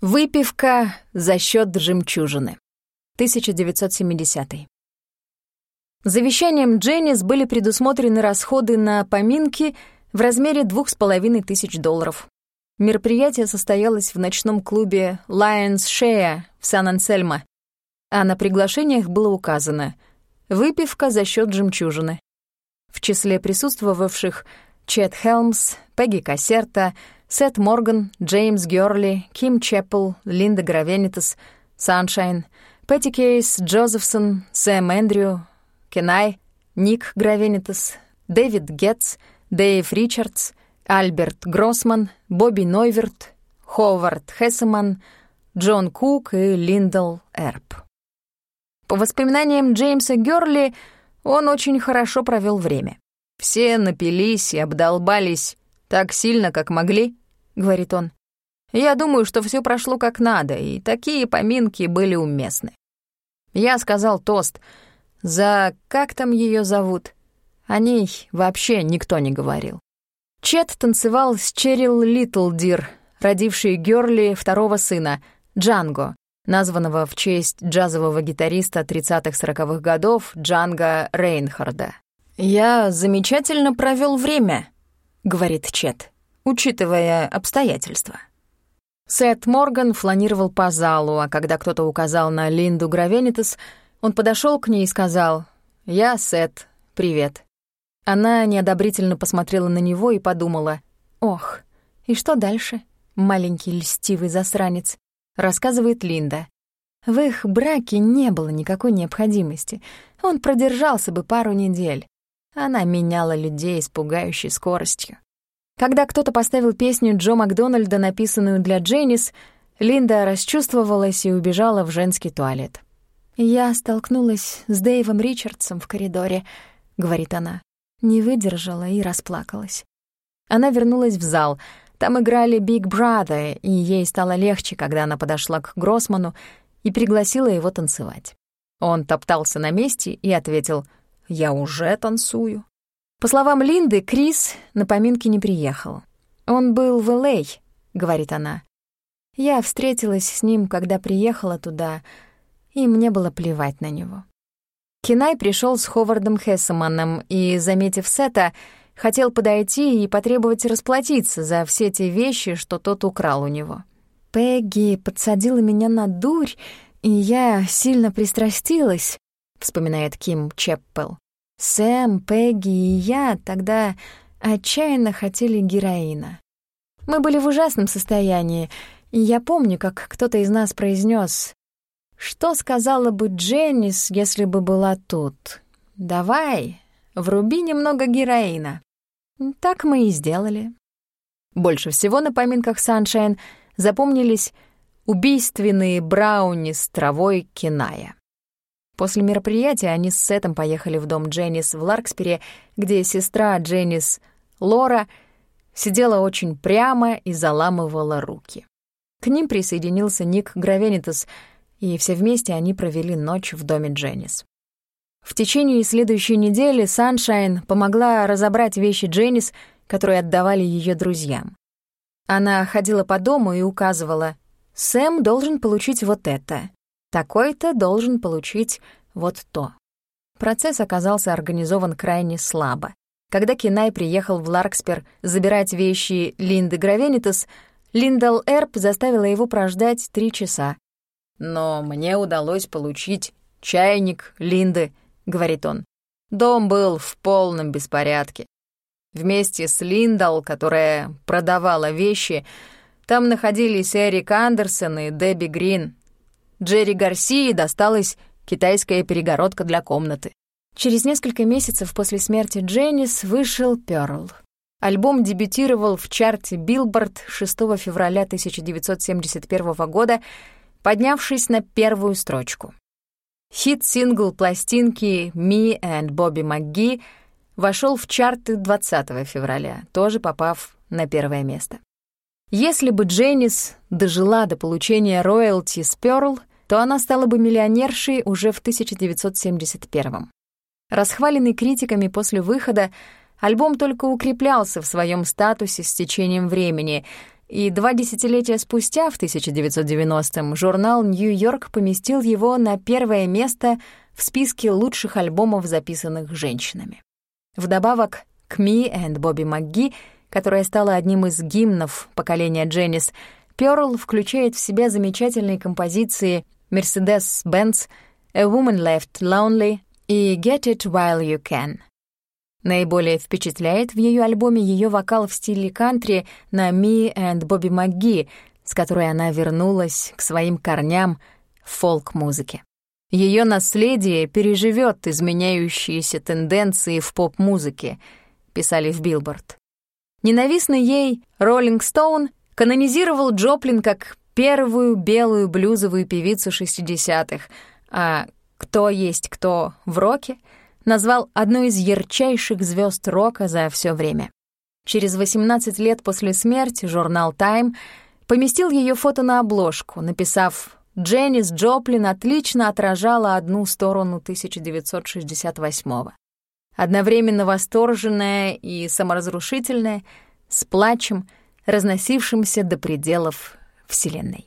Выпивка за счет жемчужины. 1970. Завещанием Дженнис были предусмотрены расходы на поминки в размере двух с половиной тысяч долларов. Мероприятие состоялось в ночном клубе Lions Share в Сан-Ансельмо, а на приглашениях было указано «Выпивка за счет жемчужины». В числе присутствовавших Чет Хелмс, Пегги Кассерта, Сет Морган, Джеймс Гёрли, Ким Чеппел, Линда Гравенитас, Саншайн, Пэтти Кейс, Джозефсон, Сэм Эндрю, Кенай, Ник Гравенитас, Дэвид Гетц, Дэйв Ричардс, Альберт Гроссман, Бобби Нойверт, Ховард Хессеман, Джон Кук и Линдл Эрп. По воспоминаниям Джеймса Гёрли, он очень хорошо провел время. Все напились и обдолбались так сильно, как могли, говорит он. Я думаю, что все прошло как надо, и такие поминки были уместны. Я сказал тост за... как там ее зовут? О ней вообще никто не говорил. Чет танцевал с Черил Литлдир, родившей Гёрли второго сына, Джанго, названного в честь джазового гитариста 30-40-х годов Джанго Рейнхарда. «Я замечательно провел время», — говорит Чет учитывая обстоятельства. Сет Морган фланировал по залу, а когда кто-то указал на Линду Гравенитас, он подошел к ней и сказал «Я Сет, привет». Она неодобрительно посмотрела на него и подумала «Ох, и что дальше?» Маленький льстивый засранец, рассказывает Линда. В их браке не было никакой необходимости. Он продержался бы пару недель. Она меняла людей с пугающей скоростью. Когда кто-то поставил песню Джо Макдональда, написанную для Дженнис, Линда расчувствовалась и убежала в женский туалет. «Я столкнулась с Дэйвом Ричардсом в коридоре», — говорит она. Не выдержала и расплакалась. Она вернулась в зал. Там играли Big Brother, и ей стало легче, когда она подошла к Гроссману и пригласила его танцевать. Он топтался на месте и ответил «Я уже танцую». По словам Линды, Крис на поминки не приехал. «Он был в Л.А., — говорит она. «Я встретилась с ним, когда приехала туда, и мне было плевать на него». Кинай пришел с Ховардом Хессеманом и, заметив Сета, хотел подойти и потребовать расплатиться за все те вещи, что тот украл у него. «Пегги подсадила меня на дурь, и я сильно пристрастилась», — вспоминает Ким Чеппел. Сэм, Пегги и я тогда отчаянно хотели героина. Мы были в ужасном состоянии, и я помню, как кто-то из нас произнес: «Что сказала бы Дженнис, если бы была тут? Давай, вруби немного героина». Так мы и сделали. Больше всего на поминках Саншайн запомнились убийственные брауни с травой киная. После мероприятия они с Сетом поехали в дом Дженнис в Ларкспере, где сестра Дженнис, Лора, сидела очень прямо и заламывала руки. К ним присоединился Ник Гравенитас, и все вместе они провели ночь в доме Дженнис. В течение следующей недели Саншайн помогла разобрать вещи Дженнис, которые отдавали ее друзьям. Она ходила по дому и указывала, «Сэм должен получить вот это, такой-то должен получить вот то. Процесс оказался организован крайне слабо. Когда Кинай приехал в Ларкспер забирать вещи Линды Гравенитас, Линдал Эрп заставила его прождать три часа. «Но мне удалось получить чайник Линды», — говорит он. Дом был в полном беспорядке. Вместе с Линдал, которая продавала вещи, там находились Эрик Андерсон и Дебби Грин, Джерри Гарсии досталась китайская перегородка для комнаты. Через несколько месяцев после смерти Дженнис вышел «Пёрл». Альбом дебютировал в чарте Billboard 6 февраля 1971 года, поднявшись на первую строчку. Хит-сингл пластинки «Me and Bobby McGee» вошел в чарты 20 февраля, тоже попав на первое место. Если бы Дженнис дожила до получения роялти с Пёрл, то она стала бы миллионершей уже в 1971 Расхваленный критиками после выхода, альбом только укреплялся в своем статусе с течением времени, И два десятилетия спустя, в 1990-м, журнал «Нью-Йорк» поместил его на первое место в списке лучших альбомов, записанных женщинами. Вдобавок к «Me and Bobby McGee», которая стала одним из гимнов поколения Дженнис, Пёрл включает в себя замечательные композиции «Mercedes-Benz», «A Woman Left Lonely» и «Get It While You Can». Наиболее впечатляет в ее альбоме ее вокал в стиле кантри на «Me and Bobby McGee», с которой она вернулась к своим корням в фолк-музыке. Ее наследие переживет изменяющиеся тенденции в поп-музыке, писали в Билборд. Ненавистный ей «Rolling Stone» канонизировал Джоплин как первую белую блюзовую певицу 60-х, а «Кто есть кто» в роке — назвал одной из ярчайших звезд рока за все время. Через 18 лет после смерти журнал Time поместил ее фото на обложку, написав «Дженнис Джоплин отлично отражала одну сторону 1968-го. Одновременно восторженная и саморазрушительная, с плачем, разносившимся до пределов Вселенной.